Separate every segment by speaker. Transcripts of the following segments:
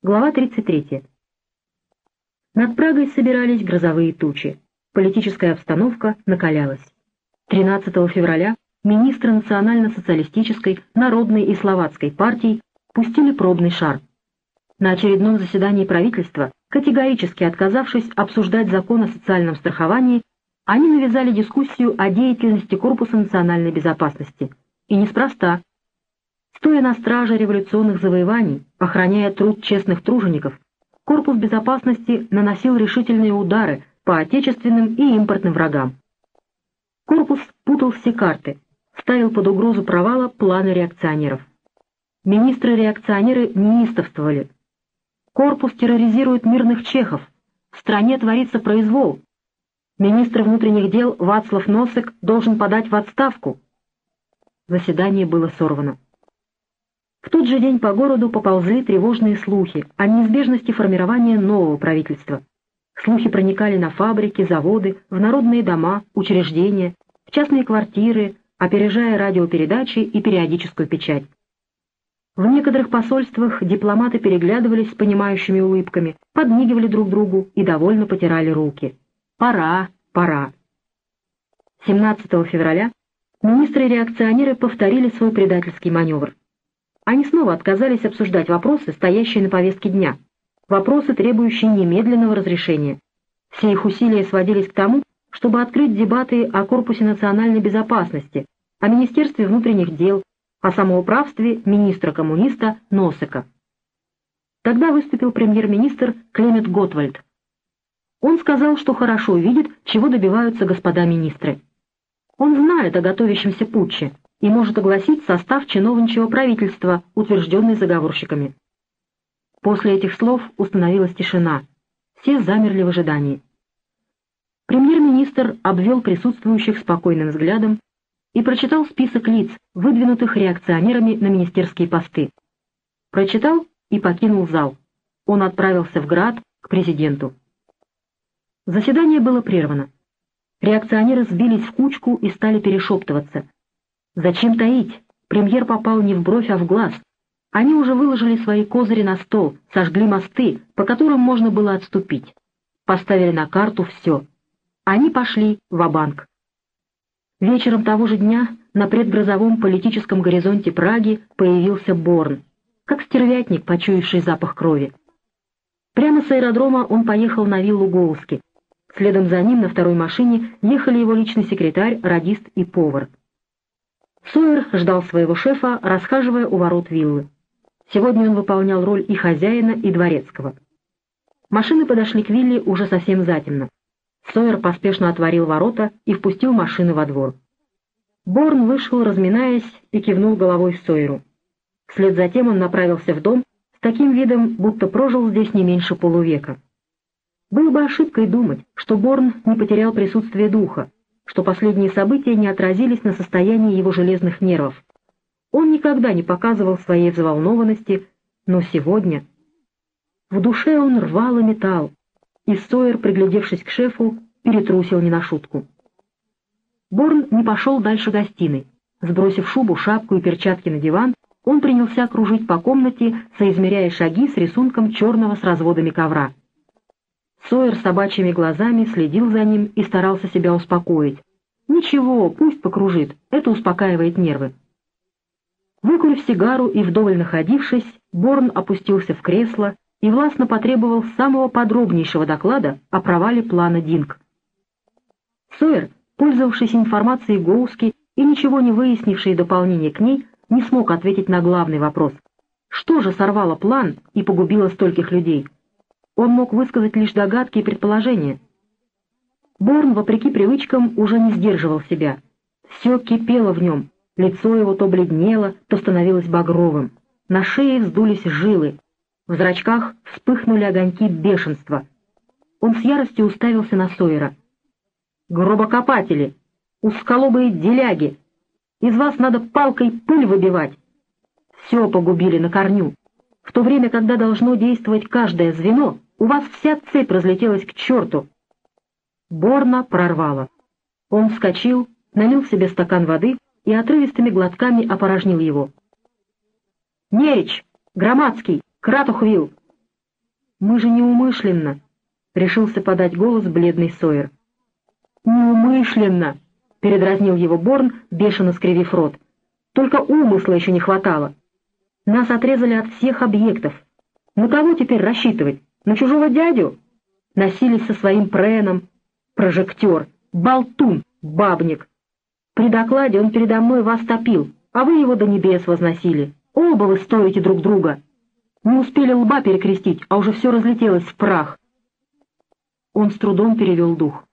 Speaker 1: Глава 33. Над Прагой собирались грозовые тучи. Политическая обстановка накалялась. 13 февраля министры национально-социалистической, народной и словацкой партий пустили пробный шар. На очередном заседании правительства, категорически отказавшись обсуждать закон о социальном страховании, они навязали дискуссию о деятельности Корпуса национальной безопасности. И неспроста. Стоя на страже революционных завоеваний, охраняя труд честных тружеников, Корпус безопасности наносил решительные удары по отечественным и импортным врагам. Корпус путал все карты, ставил под угрозу провала планы реакционеров. Министры-реакционеры неистовствовали. Корпус терроризирует мирных чехов. В стране творится произвол. Министр внутренних дел Вацлав Носик должен подать в отставку. Заседание было сорвано. В тот же день по городу поползли тревожные слухи о неизбежности формирования нового правительства. Слухи проникали на фабрики, заводы, в народные дома, учреждения, в частные квартиры, опережая радиопередачи и периодическую печать. В некоторых посольствах дипломаты переглядывались с понимающими улыбками, подмигивали друг другу и довольно потирали руки. Пора, пора. 17 февраля министры-реакционеры повторили свой предательский маневр. Они снова отказались обсуждать вопросы, стоящие на повестке дня, вопросы, требующие немедленного разрешения. Все их усилия сводились к тому, чтобы открыть дебаты о Корпусе национальной безопасности, о Министерстве внутренних дел, о самоуправстве министра-коммуниста Носика. Тогда выступил премьер-министр Клемент Готвальд. Он сказал, что хорошо видит, чего добиваются господа министры. Он знает о готовящемся путче, и может огласить состав чиновничьего правительства, утвержденный заговорщиками. После этих слов установилась тишина. Все замерли в ожидании. Премьер-министр обвел присутствующих спокойным взглядом и прочитал список лиц, выдвинутых реакционерами на министерские посты. Прочитал и покинул зал. Он отправился в Град к президенту. Заседание было прервано. Реакционеры сбились в кучку и стали перешептываться — Зачем таить? Премьер попал не в бровь, а в глаз. Они уже выложили свои козыри на стол, сожгли мосты, по которым можно было отступить. Поставили на карту все. Они пошли в банк Вечером того же дня на предгрозовом политическом горизонте Праги появился Борн, как стервятник, почуявший запах крови. Прямо с аэродрома он поехал на виллу Гоуски. Следом за ним на второй машине ехали его личный секретарь, радист и повар. Сойер ждал своего шефа, расхаживая у ворот виллы. Сегодня он выполнял роль и хозяина, и дворецкого. Машины подошли к вилле уже совсем затемно. Сойер поспешно отворил ворота и впустил машины во двор. Борн вышел, разминаясь, и кивнул головой Сойеру. Вслед за тем он направился в дом с таким видом, будто прожил здесь не меньше полувека. Было бы ошибкой думать, что Борн не потерял присутствие духа, что последние события не отразились на состоянии его железных нервов. Он никогда не показывал своей взволнованности, но сегодня... В душе он рвал и металл, и Сойер, приглядевшись к шефу, перетрусил не на шутку. Борн не пошел дальше гостиной. Сбросив шубу, шапку и перчатки на диван, он принялся кружить по комнате, соизмеряя шаги с рисунком черного с разводами ковра. Сойер собачьими глазами следил за ним и старался себя успокоить. «Ничего, пусть покружит, это успокаивает нервы». Выкурив сигару и вдоволь находившись, Борн опустился в кресло и властно потребовал самого подробнейшего доклада о провале плана Динг. Сойер, пользовавшись информацией Гоуски и ничего не выяснивший дополнение к ней, не смог ответить на главный вопрос. Что же сорвало план и погубило стольких людей? Он мог высказать лишь догадки и предположения. Борн, вопреки привычкам, уже не сдерживал себя. Все кипело в нем, лицо его то бледнело, то становилось багровым. На шее вздулись жилы, в зрачках вспыхнули огоньки бешенства. Он с яростью уставился на Сойера. «Гробокопатели! Усколобые деляги! Из вас надо палкой пыль выбивать! Все погубили на корню. В то время, когда должно действовать каждое звено, у вас вся цепь разлетелась к черту!» Борна прорвало. Он вскочил, налил себе стакан воды и отрывистыми глотками опорожнил его. «Нерич! Громадский! Кратухвил! Мы же неумышленно!» — решился подать голос бледный Сойер. «Неумышленно!» — передразнил его Борн, бешено скривив рот. «Только умысла еще не хватало. Нас отрезали от всех объектов. На кого теперь рассчитывать? На чужого дядю? Носились со своим преном. Прожектор, болтун, бабник. При докладе он передо мной вас топил, а вы его до небес возносили. Оба вы стоите друг друга. Не успели лба перекрестить, а уже все разлетелось в прах. Он с трудом перевел дух.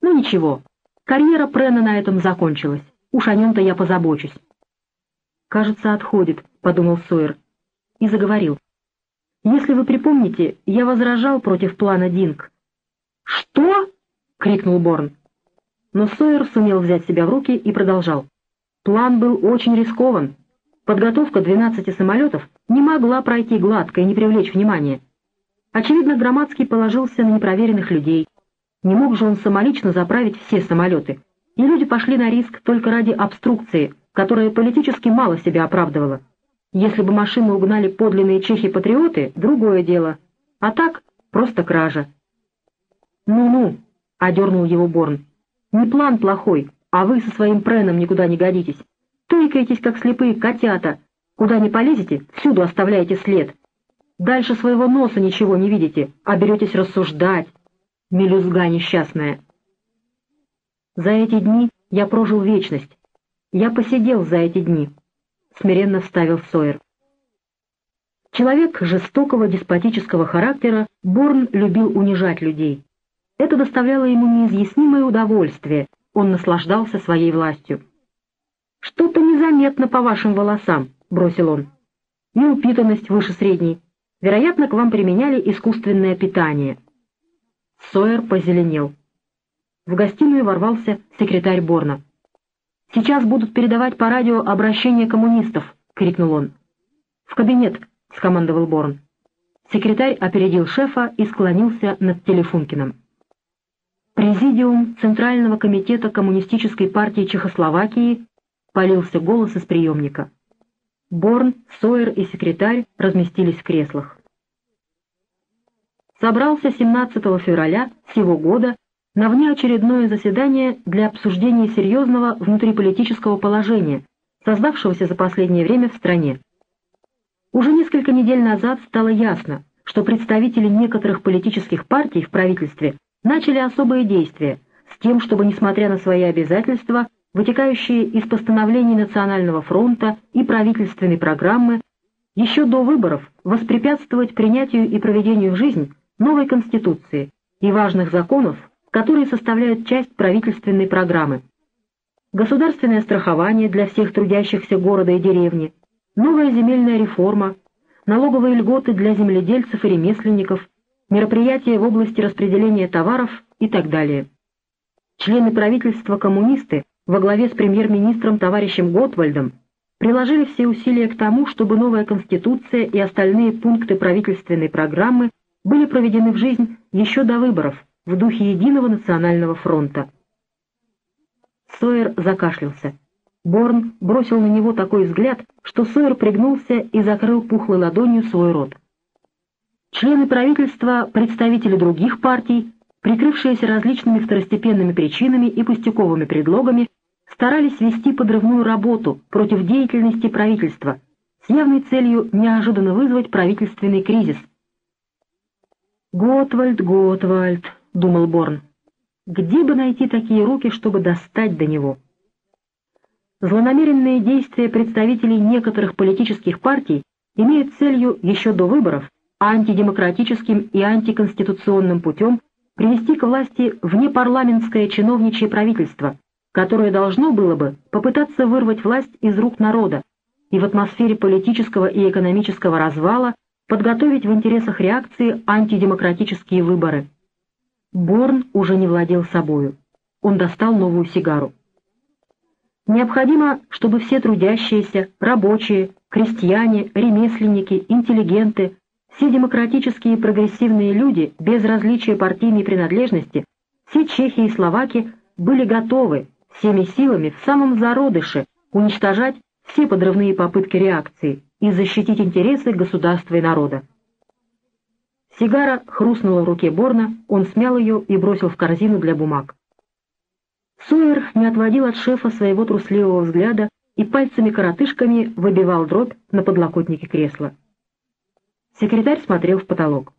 Speaker 1: Ну ничего, карьера Прена на этом закончилась. Уж о нем-то я позабочусь. «Кажется, отходит», — подумал Сойер. И заговорил. «Если вы припомните, я возражал против плана Динг». «Что?» — крикнул Борн. Но Сойер сумел взять себя в руки и продолжал. План был очень рискован. Подготовка 12 самолетов не могла пройти гладко и не привлечь внимания. Очевидно, Громадский положился на непроверенных людей. Не мог же он самолично заправить все самолеты. И люди пошли на риск только ради обструкции, которая политически мало себя оправдывала. Если бы машину угнали подлинные чехи-патриоты, другое дело. А так, просто кража. «Ну-ну», — одернул его Борн, — «не план плохой, а вы со своим преном никуда не годитесь. Тыкаетесь, как слепые котята. Куда не полезете, всюду оставляете след. Дальше своего носа ничего не видите, а беретесь рассуждать. Мелюзга несчастная. За эти дни я прожил вечность. Я посидел за эти дни, — смиренно вставил Сойер. Человек жестокого деспотического характера, Борн любил унижать людей. Это доставляло ему неизъяснимое удовольствие, он наслаждался своей властью. «Что-то незаметно по вашим волосам», — бросил он. «Неупитанность выше средней. Вероятно, к вам применяли искусственное питание». Сойер позеленел. В гостиную ворвался секретарь Борна. «Сейчас будут передавать по радио обращение коммунистов», — крикнул он. «В кабинет», — скомандовал Борн. Секретарь опередил шефа и склонился над Телефункиным. Президиум Центрального комитета Коммунистической партии Чехословакии полился голос из приемника. Борн, Сойер и секретарь разместились в креслах. Собрался 17 февраля сего года на внеочередное заседание для обсуждения серьезного внутриполитического положения, создавшегося за последнее время в стране. Уже несколько недель назад стало ясно, что представители некоторых политических партий в правительстве начали особые действия с тем, чтобы, несмотря на свои обязательства, вытекающие из постановлений Национального фронта и правительственной программы, еще до выборов воспрепятствовать принятию и проведению в жизнь новой Конституции и важных законов, которые составляют часть правительственной программы. Государственное страхование для всех трудящихся города и деревни, новая земельная реформа, налоговые льготы для земледельцев и ремесленников, мероприятия в области распределения товаров и так далее. Члены правительства коммунисты во главе с премьер-министром товарищем Готвальдом приложили все усилия к тому, чтобы новая Конституция и остальные пункты правительственной программы были проведены в жизнь еще до выборов в духе единого национального фронта. Сойер закашлялся. Борн бросил на него такой взгляд, что Сойер пригнулся и закрыл пухлой ладонью свой рот. Члены правительства, представители других партий, прикрывшиеся различными второстепенными причинами и пустяковыми предлогами, старались вести подрывную работу против деятельности правительства с явной целью неожиданно вызвать правительственный кризис. «Готвальд, Готвальд», — думал Борн, — «где бы найти такие руки, чтобы достать до него?» Злонамеренные действия представителей некоторых политических партий имеют целью еще до выборов антидемократическим и антиконституционным путем привести к власти внепарламентское чиновничье правительство, которое должно было бы попытаться вырвать власть из рук народа и в атмосфере политического и экономического развала подготовить в интересах реакции антидемократические выборы. Борн уже не владел собою. Он достал новую сигару. Необходимо, чтобы все трудящиеся, рабочие, крестьяне, ремесленники, интеллигенты, все демократические и прогрессивные люди, без различия партийной принадлежности, все чехи и словаки были готовы всеми силами в самом зародыше уничтожать все подрывные попытки реакции и защитить интересы государства и народа. Сигара хрустнула в руке Борна, он смял ее и бросил в корзину для бумаг. Сойер не отводил от шефа своего трусливого взгляда и пальцами-коротышками выбивал дробь на подлокотнике кресла. Секретарь смотрел в потолок.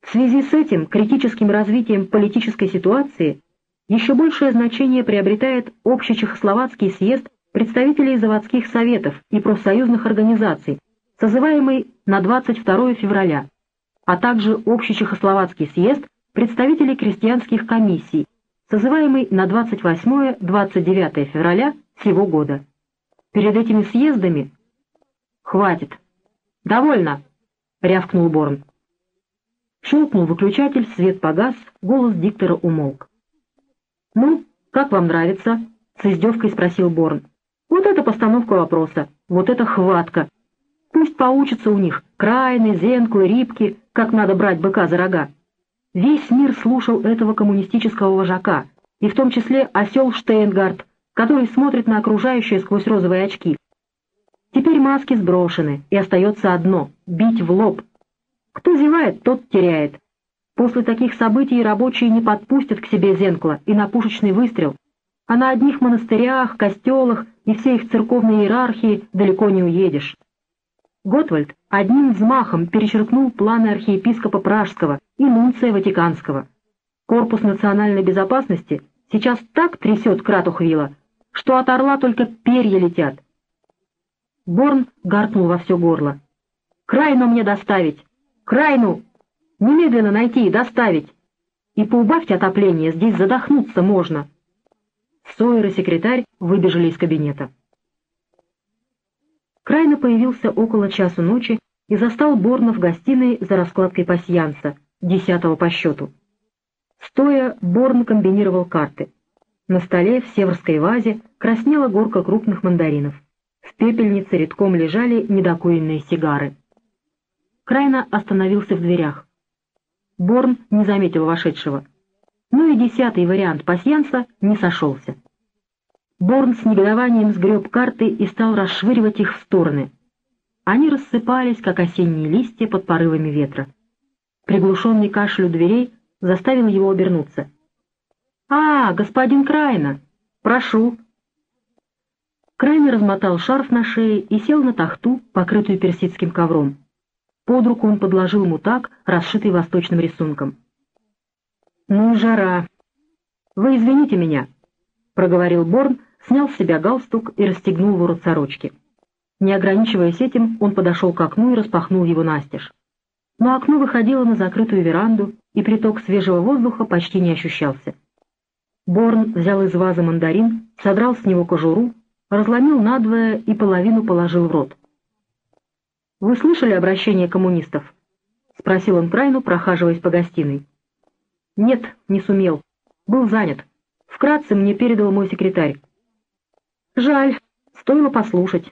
Speaker 1: В связи с этим критическим развитием политической ситуации еще большее значение приобретает общечехословацкий съезд представителей заводских советов и профсоюзных организаций, созываемый на 22 февраля, а также общечехословацкий съезд представителей крестьянских комиссий, созываемый на 28-29 февраля сего года. Перед этими съездами... «Хватит! Довольно!» — рявкнул Борн. Щелкнул выключатель, свет погас, голос диктора умолк. «Ну, как вам нравится?» — с издевкой спросил Борн. «Вот это постановка вопроса, вот это хватка. Пусть поучатся у них Крайны, Зенку Рибки, как надо брать быка за рога. Весь мир слушал этого коммунистического вожака, и в том числе осел Штейнгард, который смотрит на окружающее сквозь розовые очки. Теперь маски сброшены, и остается одно — бить в лоб. Кто зевает, тот теряет. После таких событий рабочие не подпустят к себе Зенкла и на пушечный выстрел, а на одних монастырях, костелах и всей их церковной иерархии далеко не уедешь. Готвальд одним взмахом перечеркнул планы архиепископа Пражского и нунция Ватиканского. Корпус национальной безопасности сейчас так трясет Кратухвила, что от орла только перья летят. Борн гаркнул во все горло. «Крайну мне доставить! Крайну! Немедленно найти и доставить! И поубавьте отопление, здесь задохнуться можно!» Сойер и секретарь выбежали из кабинета. Крайно появился около часу ночи и застал Борна в гостиной за раскладкой пасьянса, десятого по счету. Стоя, Борн комбинировал карты. На столе в северской вазе краснела горка крупных мандаринов. В пепельнице редком лежали недокуренные сигары. Крайно остановился в дверях. Борн не заметил вошедшего. Ну и десятый вариант пасьянса не сошелся. Борн с негодованием сгреб карты и стал расшвыривать их в стороны. Они рассыпались, как осенние листья под порывами ветра. Приглушенный кашель у дверей заставил его обернуться. «А, господин Крайна! Прошу!» Крайна размотал шарф на шее и сел на тахту, покрытую персидским ковром. Под руку он подложил мутак, расшитый восточным рисунком. «Ну, жара! Вы извините меня!» — проговорил Борн, снял с себя галстук и расстегнул ворот сорочки. Не ограничиваясь этим, он подошел к окну и распахнул его настежь. Но окно выходило на закрытую веранду, и приток свежего воздуха почти не ощущался. Борн взял из вазы мандарин, содрал с него кожуру, разломил надвое и половину положил в рот. «Вы слышали обращение коммунистов?» — спросил он Крайну, прохаживаясь по гостиной. «Нет, не сумел. Был занят. Вкратце мне передал мой секретарь. Жаль, стоило послушать.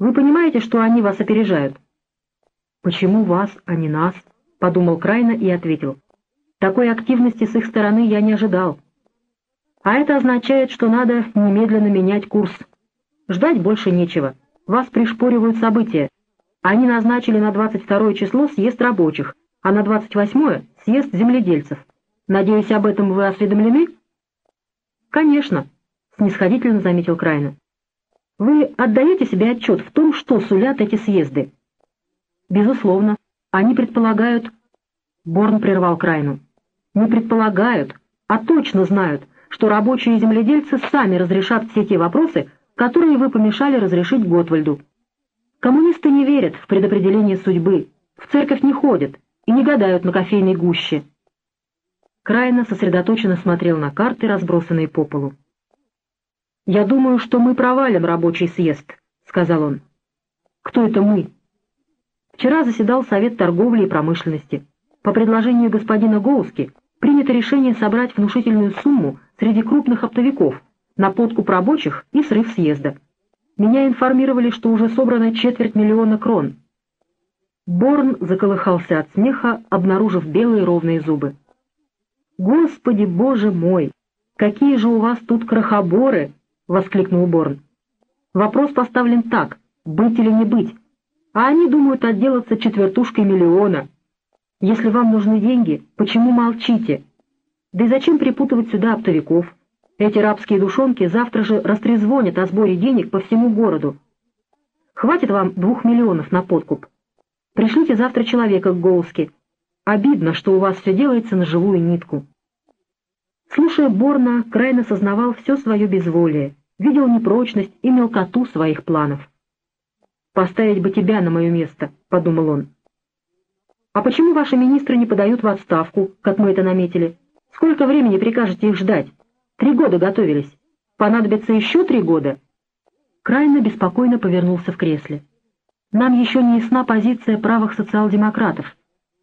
Speaker 1: Вы понимаете, что они вас опережают? Почему вас, а не нас? Подумал Крайна и ответил. Такой активности с их стороны я не ожидал. А это означает, что надо немедленно менять курс. Ждать больше нечего. Вас пришпоривают события. Они назначили на 22 число съезд рабочих, а на 28 съезд земледельцев. Надеюсь, об этом вы осведомлены? Конечно снисходительно заметил Крайна. «Вы отдаете себе отчет в том, что сулят эти съезды?» «Безусловно. Они предполагают...» Борн прервал Крайну. «Не предполагают, а точно знают, что рабочие и земледельцы сами разрешат все те вопросы, которые вы помешали разрешить Готвальду. Коммунисты не верят в предопределение судьбы, в церковь не ходят и не гадают на кофейной гуще». Крайно сосредоточенно смотрел на карты, разбросанные по полу. «Я думаю, что мы провалим рабочий съезд», — сказал он. «Кто это мы?» Вчера заседал Совет торговли и промышленности. По предложению господина Гоуски принято решение собрать внушительную сумму среди крупных оптовиков на подкуп рабочих и срыв съезда. Меня информировали, что уже собрано четверть миллиона крон. Борн заколыхался от смеха, обнаружив белые ровные зубы. «Господи, боже мой! Какие же у вас тут крохоборы!» — воскликнул Борн. «Вопрос поставлен так, быть или не быть, а они думают отделаться четвертушкой миллиона. Если вам нужны деньги, почему молчите? Да и зачем припутывать сюда оптовиков? Эти рабские душонки завтра же растрезвонят о сборе денег по всему городу. Хватит вам двух миллионов на подкуп. Пришлите завтра человека к Гоуске. Обидно, что у вас все делается на живую нитку. Слушая Борна, крайне сознавал все свое безволие, видел непрочность и мелкоту своих планов. «Поставить бы тебя на мое место», — подумал он. «А почему ваши министры не подают в отставку, как мы это наметили? Сколько времени прикажете их ждать? Три года готовились. Понадобится еще три года?» Крайне беспокойно повернулся в кресле. «Нам еще не ясна позиция правых социал-демократов.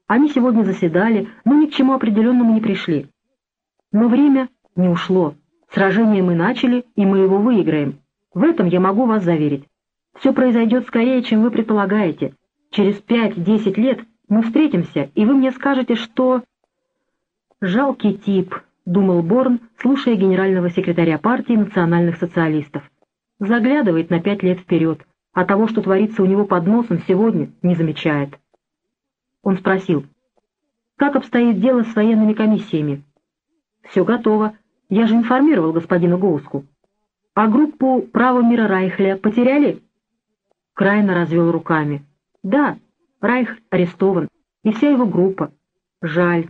Speaker 1: Они сегодня заседали, но ни к чему определенному не пришли. Но время не ушло. Сражение мы начали, и мы его выиграем. В этом я могу вас заверить. Все произойдет скорее, чем вы предполагаете. Через пять-десять лет мы встретимся, и вы мне скажете, что...» «Жалкий тип», — думал Борн, слушая генерального секретаря партии национальных социалистов. «Заглядывает на пять лет вперед, а того, что творится у него под носом сегодня, не замечает». Он спросил, «Как обстоит дело с военными комиссиями?» «Все готово. Я же информировал господина Гоуску». «А группу «Право мира Райхля» потеряли?» Крайно развел руками. «Да, Райх арестован, и вся его группа. Жаль.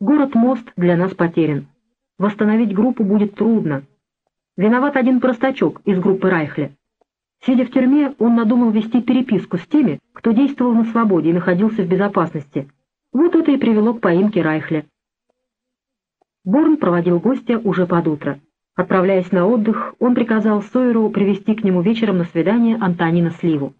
Speaker 1: Город-мост для нас потерян. Восстановить группу будет трудно. Виноват один простачок из группы Райхля. Сидя в тюрьме, он надумал вести переписку с теми, кто действовал на свободе и находился в безопасности. Вот это и привело к поимке Райхля. Борн проводил гостя уже под утро. Отправляясь на отдых, он приказал Сойеру привести к нему вечером на свидание Антонина Сливу.